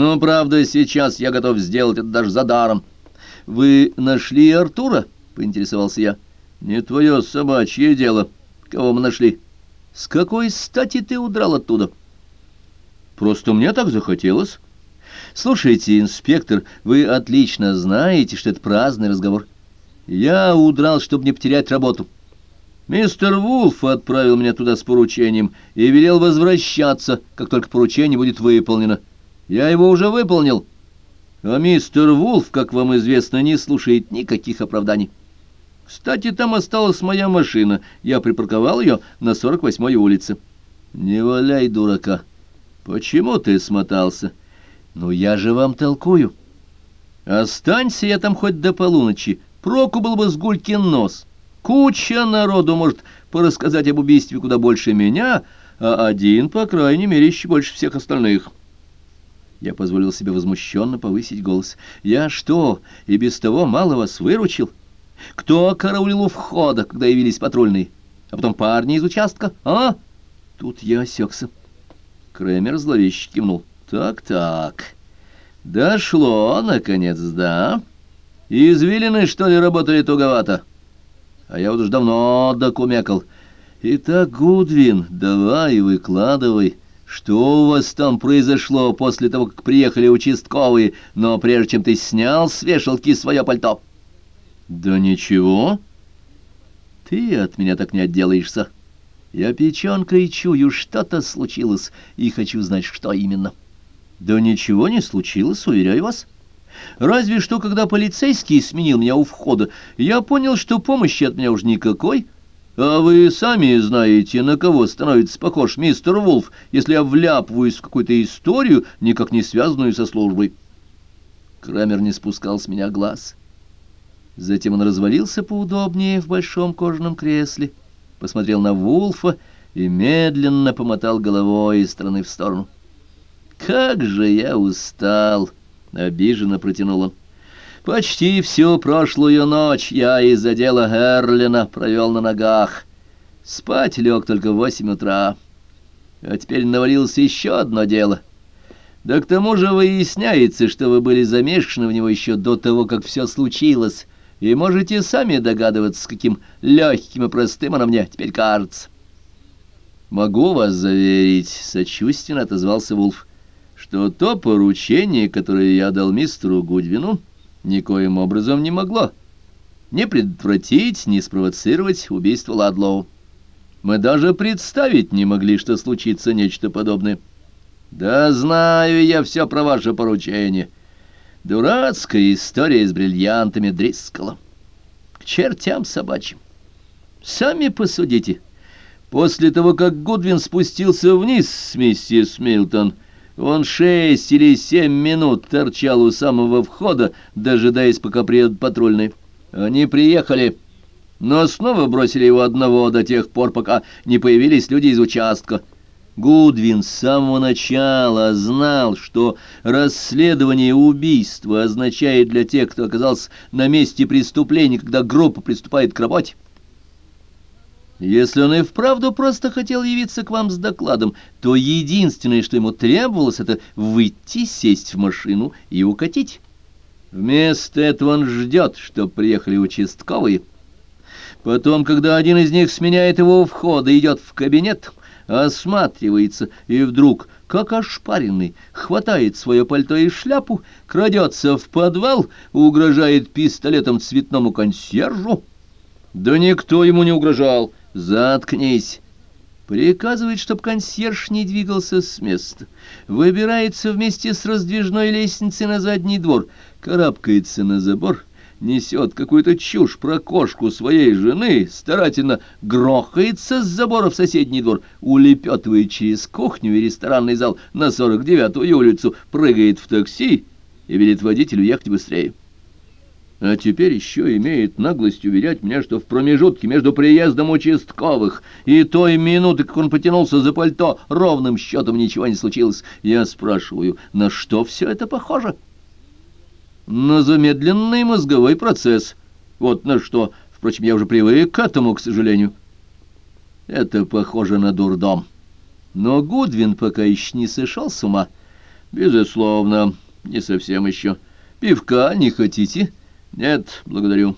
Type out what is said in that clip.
Ну, правда, сейчас я готов сделать это даже за даром. Вы нашли Артура? Поинтересовался я. Не твое собачье дело. Кого мы нашли? С какой стати ты удрал оттуда? Просто мне так захотелось. Слушайте, инспектор, вы отлично знаете, что это праздный разговор. Я удрал, чтобы не потерять работу. Мистер Вулф отправил меня туда с поручением и велел возвращаться, как только поручение будет выполнено. Я его уже выполнил. А мистер Вулф, как вам известно, не слушает никаких оправданий. Кстати, там осталась моя машина. Я припарковал ее на 48-й улице. Не валяй, дурака. Почему ты смотался? Ну, я же вам толкую. Останься я там хоть до полуночи. Проку был бы с гулькин нос. Куча народу может порассказать об убийстве куда больше меня, а один, по крайней мере, еще больше всех остальных. Я позволил себе возмущенно повысить голос. «Я что, и без того мало вас выручил? Кто караулил у входа, когда явились патрульные? А потом парни из участка, а?» Тут я осекся. Кремер зловеще кивнул. «Так-так, дошло, наконец, да? Извилины, что ли, работали туговато?» а я вот уж давно докумекал. Итак, Гудвин, давай выкладывай, что у вас там произошло после того, как приехали участковые, но прежде чем ты снял с вешалки свое пальто? Да ничего. Ты от меня так не отделаешься. Я печенкой чую, что-то случилось, и хочу знать, что именно. Да ничего не случилось, уверяю вас. — Разве что, когда полицейский сменил меня у входа, я понял, что помощи от меня уж никакой. А вы сами знаете, на кого становится похож мистер Вулф, если я вляпываюсь в какую-то историю, никак не связанную со службой. Крамер не спускал с меня глаз. Затем он развалился поудобнее в большом кожаном кресле, посмотрел на Вулфа и медленно помотал головой из стороны в сторону. «Как же я устал!» — обиженно протянул он. «Почти всю прошлую ночь я из-за дела Эрлина провел на ногах. Спать лег только в восемь утра. А теперь навалилось еще одно дело. Да к тому же выясняется, что вы были замешаны в него еще до того, как все случилось, и можете сами догадываться, с каким легким и простым оно мне теперь кажется». «Могу вас заверить», — сочувственно отозвался Вулф что то поручение, которое я дал мистеру Гудвину, никоим образом не могло ни предотвратить, ни спровоцировать убийство Ладлоу. Мы даже представить не могли, что случится нечто подобное. Да знаю я все про ваше поручение. Дурацкая история с бриллиантами Дрискала. К чертям собачьим. Сами посудите. После того, как Гудвин спустился вниз с миссис Милтон, он шесть или семь минут торчал у самого входа, дожидаясь, пока приедут патрульные. Они приехали, но снова бросили его одного до тех пор, пока не появились люди из участка. Гудвин с самого начала знал, что расследование убийства означает для тех, кто оказался на месте преступления, когда группа приступает к работе. Если он и вправду просто хотел явиться к вам с докладом, то единственное, что ему требовалось, это выйти, сесть в машину и укатить. Вместо этого он ждет, чтобы приехали участковые. Потом, когда один из них сменяет его у входа, идет в кабинет, осматривается и вдруг, как ошпаренный, хватает свое пальто и шляпу, крадется в подвал, угрожает пистолетом цветному консьержу. Да никто ему не угрожал. «Заткнись!» Приказывает, чтоб консьерж не двигался с места. Выбирается вместе с раздвижной лестницей на задний двор, карабкается на забор, несет какую-то чушь про кошку своей жены, старательно грохается с забора в соседний двор, улепетывает через кухню и ресторанный зал на 49-ю улицу, прыгает в такси и велит водителю ехать быстрее а теперь еще имеет наглость уверять меня, что в промежутке между приездом участковых и той минуты, как он потянулся за пальто, ровным счетом ничего не случилось. Я спрашиваю, на что все это похоже? На замедленный мозговой процесс. Вот на что. Впрочем, я уже привык к этому, к сожалению. Это похоже на дурдом. Но Гудвин пока еще не сошел с ума. Безусловно, не совсем еще. Пивка не хотите? Нет, благодарю.